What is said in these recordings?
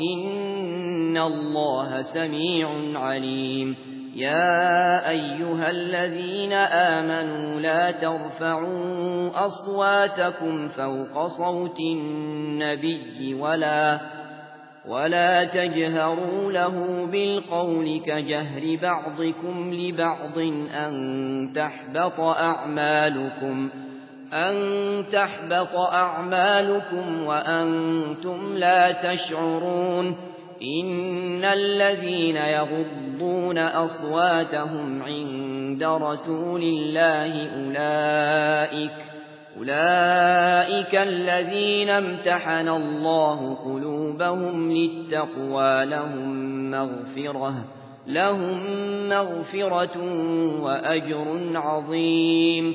إن الله سميع عليم. يا أيها الذين آمنوا لا ترفعوا أصواتكم فوق صوت النبي ولا ولا تجهروا له بالقول كجهر بعضكم لبعض أن تحبط أعمالكم. أن تحبط أعمالكم وأنتم لا تشعرون إن الذين يغضون أصواتهم عند رسول الله أولئك أولئك الذين امتحن الله قلوبهم للتقوى لهم مغفرة لهم مغفرة وأجر عظيم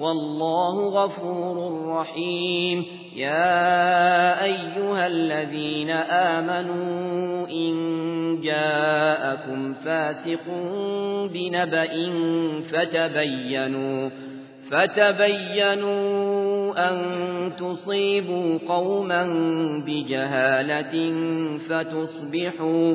والله غفور رحيم. يا أيها الذين آمنوا إن جاءكم فاسق بنبأ فتبينوا فتبينوا أن تصيبوا قوما بجهالة فتصبحوا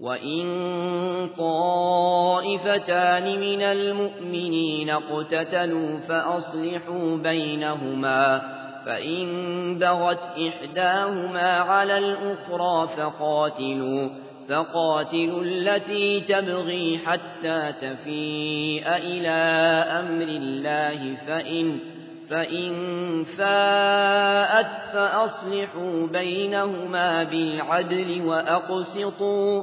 وإن طائفتان من المؤمنين اقتتلوا فأصلحوا بينهما فإن بغت إحداهما على الأخرى فقاتلوا فقاتلوا التي تبغي حتى تفيء إلى أمر الله فإن فإن فاءت فأصلحوا بينهما بالعدل وأقسطوا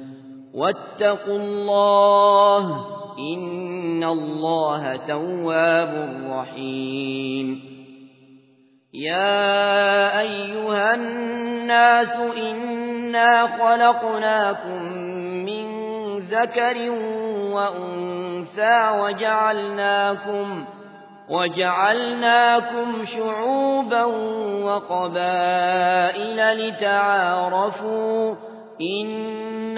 واتقوا الله إن الله تواب رحيم. يا أيها الناس إنا خلقناكم من ذكر وأنثى وجعلناكم وجعلناكم شعوبا وقبائل لتعارفوا إن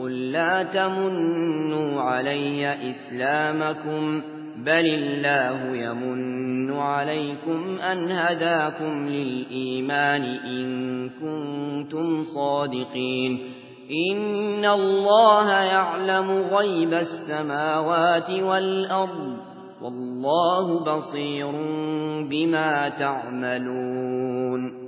قل لا تمنوا علي إسلامكم بل الله يمن عليكم أن هداكم للإيمان إن كنتم صادقين إن الله يعلم غيب السماوات والأرض والله بصير بما تعملون